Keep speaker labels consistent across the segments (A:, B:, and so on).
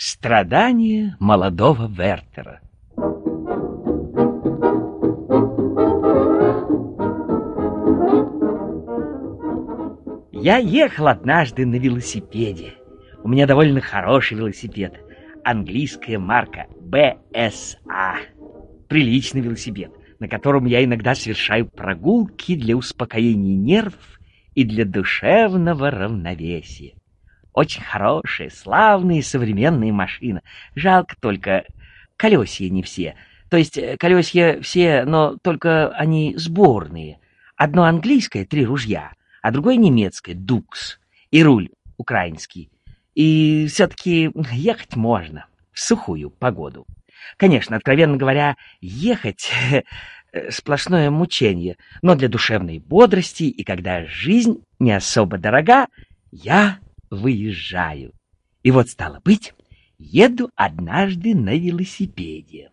A: Страдания молодого Вертера Я ехал однажды на велосипеде. У меня довольно хороший велосипед. Английская марка BSA. Приличный велосипед, на котором я иногда совершаю прогулки для успокоения нервов и для душевного равновесия. Очень хорошая, славная современная машина. Жалко только, колесья не все. То есть э, колесья все, но только они сборные. Одно английское, три ружья, а другое немецкое, дукс. И руль украинский. И все-таки ехать можно в сухую погоду. Конечно, откровенно говоря, ехать э, сплошное мучение, но для душевной бодрости и когда жизнь не особо дорога, я выезжаю. И вот, стало быть, еду однажды на велосипеде.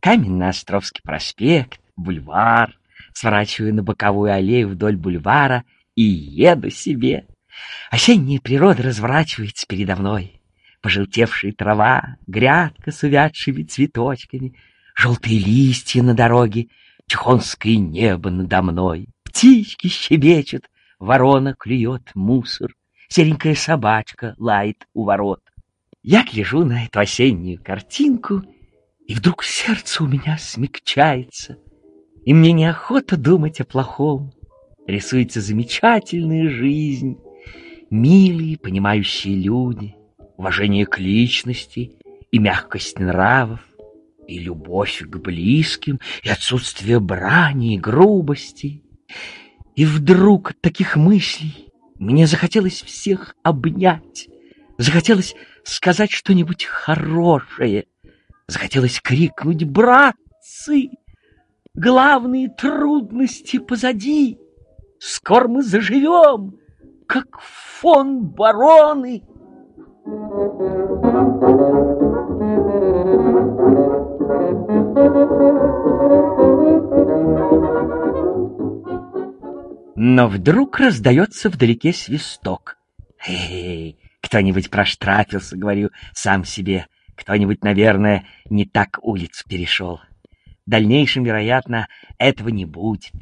A: Каменно-Островский проспект, бульвар, сворачиваю на боковую аллею вдоль бульвара и еду себе. Осенняя природа разворачивается передо мной. Пожелтевшая трава, грядка с увядшими цветочками, желтые листья на дороге, чехонское небо надо мной. Птички щебечут, ворона клюет мусор серенькая собачка лает у ворот. Я гляжу на эту осеннюю картинку, и вдруг сердце у меня смягчается, и мне неохота думать о плохом. Рисуется замечательная жизнь, милые, понимающие люди, уважение к личности и мягкость нравов, и любовь к близким, и отсутствие брани и грубости. И вдруг от таких мыслей мне захотелось всех обнять, захотелось сказать что-нибудь хорошее, захотелось крикнуть «Братцы! Главные трудности позади! Скоро мы заживем, как фон бароны!» Но вдруг раздается вдалеке свисток. «Эй, кто-нибудь проштрафился, — говорю сам себе. Кто-нибудь, наверное, не так улицу перешел. В дальнейшем, вероятно, этого не будет.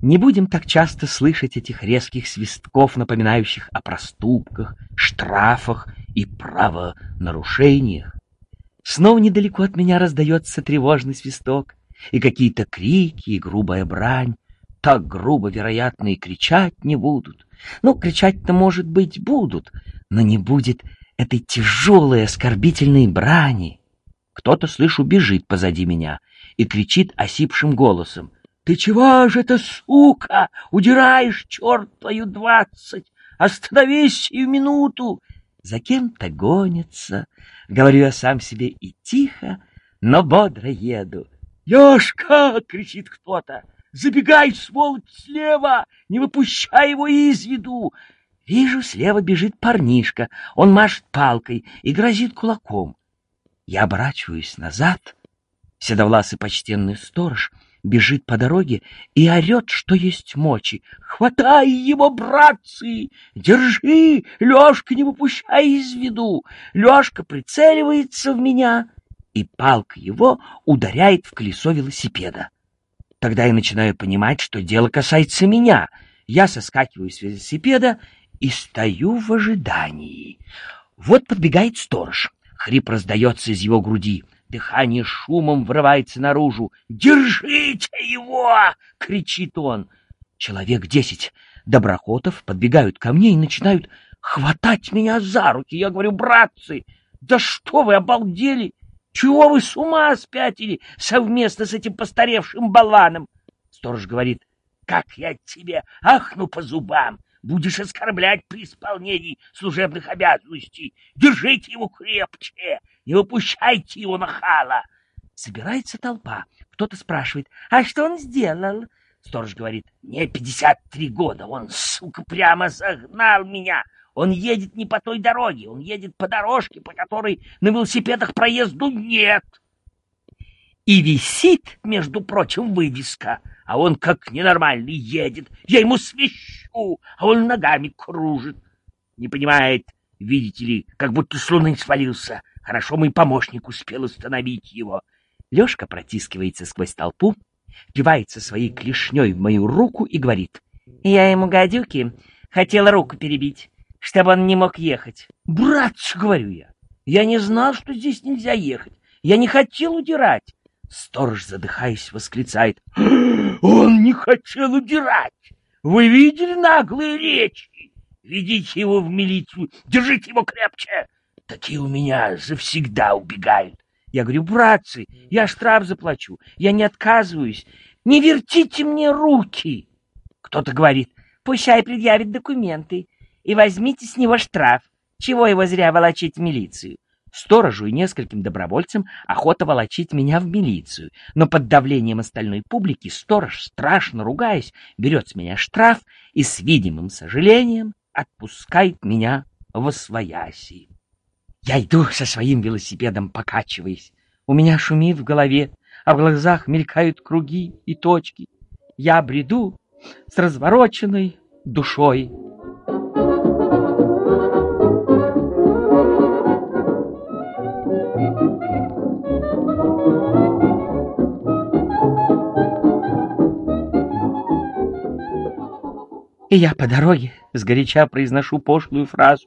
A: Не будем так часто слышать этих резких свистков, напоминающих о проступках, штрафах и правонарушениях. Снова недалеко от меня раздается тревожный свисток, и какие-то крики и грубая брань так грубо, вероятно, и кричать не будут. Ну, кричать-то, может быть, будут, но не будет этой тяжелой оскорбительной брани. Кто-то, слышу, бежит позади меня и кричит осипшим голосом. «Ты чего же это, сука, удираешь, черт твою двадцать? Остановись сию минуту!» За кем-то гонится, говорю я сам себе и тихо, но бодро еду. «Ёшка!» — кричит кто-то. Забегай, сволочь, слева! Не выпущай его из виду!» Вижу, слева бежит парнишка. Он машет палкой и грозит кулаком. Я оборачиваюсь назад. Седовласый почтенный сторож бежит по дороге и орет, что есть мочи. «Хватай его, братцы! Держи! Лешка, не выпущай из виду!» Лешка прицеливается в меня, и палка его ударяет в колесо велосипеда. Тогда я начинаю понимать, что дело касается меня. Я соскакиваю с велосипеда и стою в ожидании. Вот подбегает сторож. Хрип раздается из его груди. Дыхание шумом врывается наружу. «Держите его!» — кричит он. Человек десять доброхотов подбегают ко мне и начинают хватать меня за руки. Я говорю, братцы, да что вы обалдели? Чего вы с ума спятили совместно с этим постаревшим болваном? Сторож говорит, как я тебе ахну по зубам, будешь оскорблять при исполнении служебных обязанностей. Держите его крепче, не выпущайте его на хала. Собирается толпа. Кто-то спрашивает, а что он сделал? Сторож говорит, мне пятьдесят три года, он, сука, прямо загнал меня. Он едет не по той дороге, он едет по дорожке, по которой на велосипедах проезду нет. И висит, между прочим, вывеска, а он как ненормальный едет. Я ему свищу, а он ногами кружит. Не понимает, Видите ли, как будто с луны свалился. Хорошо мой помощник успел остановить его. Лёшка протискивается сквозь толпу, впивается своей клешней в мою руку и говорит. Я ему, гадюки, хотела руку перебить, чтобы он не мог ехать. Братцы, говорю я, я не знал, что здесь нельзя ехать. Я не хотел удирать. Сторож, задыхаясь, восклицает. Он не хотел удирать. Вы видели наглые речи? Ведите его в милицию, держите его крепче. Такие у меня завсегда убегают. Я говорю, братцы, я штраф заплачу, я не отказываюсь. Не вертите мне руки. Кто-то говорит, пущай предъявит документы и возьмите с него штраф. Чего его зря волочить в милицию? Сторожу и нескольким добровольцам охота волочить меня в милицию, но под давлением остальной публики сторож, страшно ругаясь, берет с меня штраф и с видимым сожалением отпускает меня во свояси. Я иду со своим велосипедом, покачиваясь. У меня шумит в голове, а в глазах мелькают круги и точки. Я бреду с развороченной душой. И я по дороге сгоряча произношу пошлую фразу.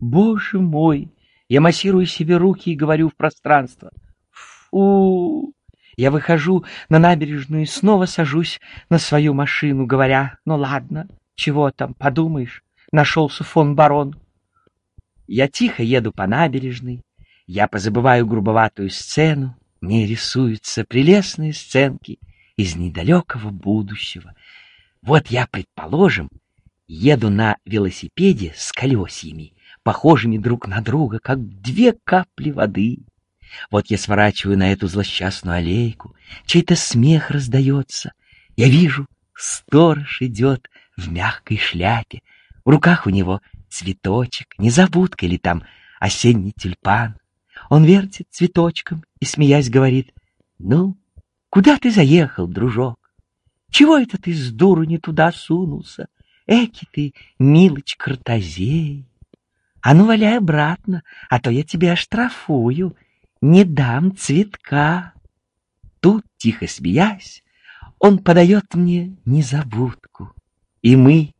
A: «Боже мой!» Я массирую себе руки и говорю в пространство. «Фу!» Я выхожу на набережную и снова сажусь на свою машину, говоря, «Ну ладно, чего там, подумаешь, нашелся фон барон». Я тихо еду по набережной, я позабываю грубоватую сцену, мне рисуются прелестные сценки из недалекого будущего. Вот я, предположим, еду на велосипеде с колесьями, похожими друг на друга, как две капли воды. Вот я сворачиваю на эту злосчастную аллейку, чей-то смех раздается. Я вижу, сторож идет в мягкой шляпе, в руках у него цветочек, незабудка или там осенний тюльпан. Он вертит цветочком и, смеясь, говорит, «Ну, куда ты заехал, дружок? Чего это ты с дуру не туда сунулся? Эки ты, милоч картозей! А ну, валяй обратно, а то я тебя оштрафую, не дам цветка. Тут, тихо смеясь, он подает мне незабудку, и мы,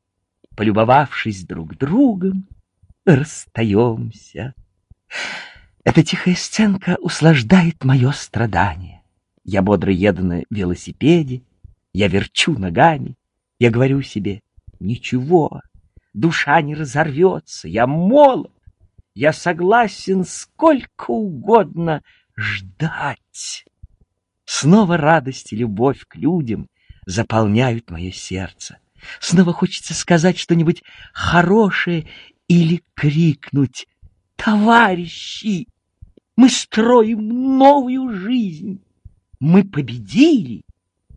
A: полюбовавшись друг другом, расстаемся. Эта тихая сценка услаждает мое страдание. Я бодро еду на велосипеде, я верчу ногами, я говорю себе, ничего, душа не разорвется, я молод, я согласен сколько угодно ждать. Снова радость и любовь к людям заполняют мое сердце. Снова хочется сказать что-нибудь хорошее или крикнуть «Товарищи, мы строим новую жизнь! Мы победили!»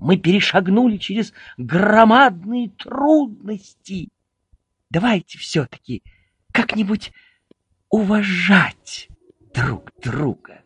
A: Мы перешагнули через громадные трудности. Давайте все-таки как-нибудь уважать друг друга.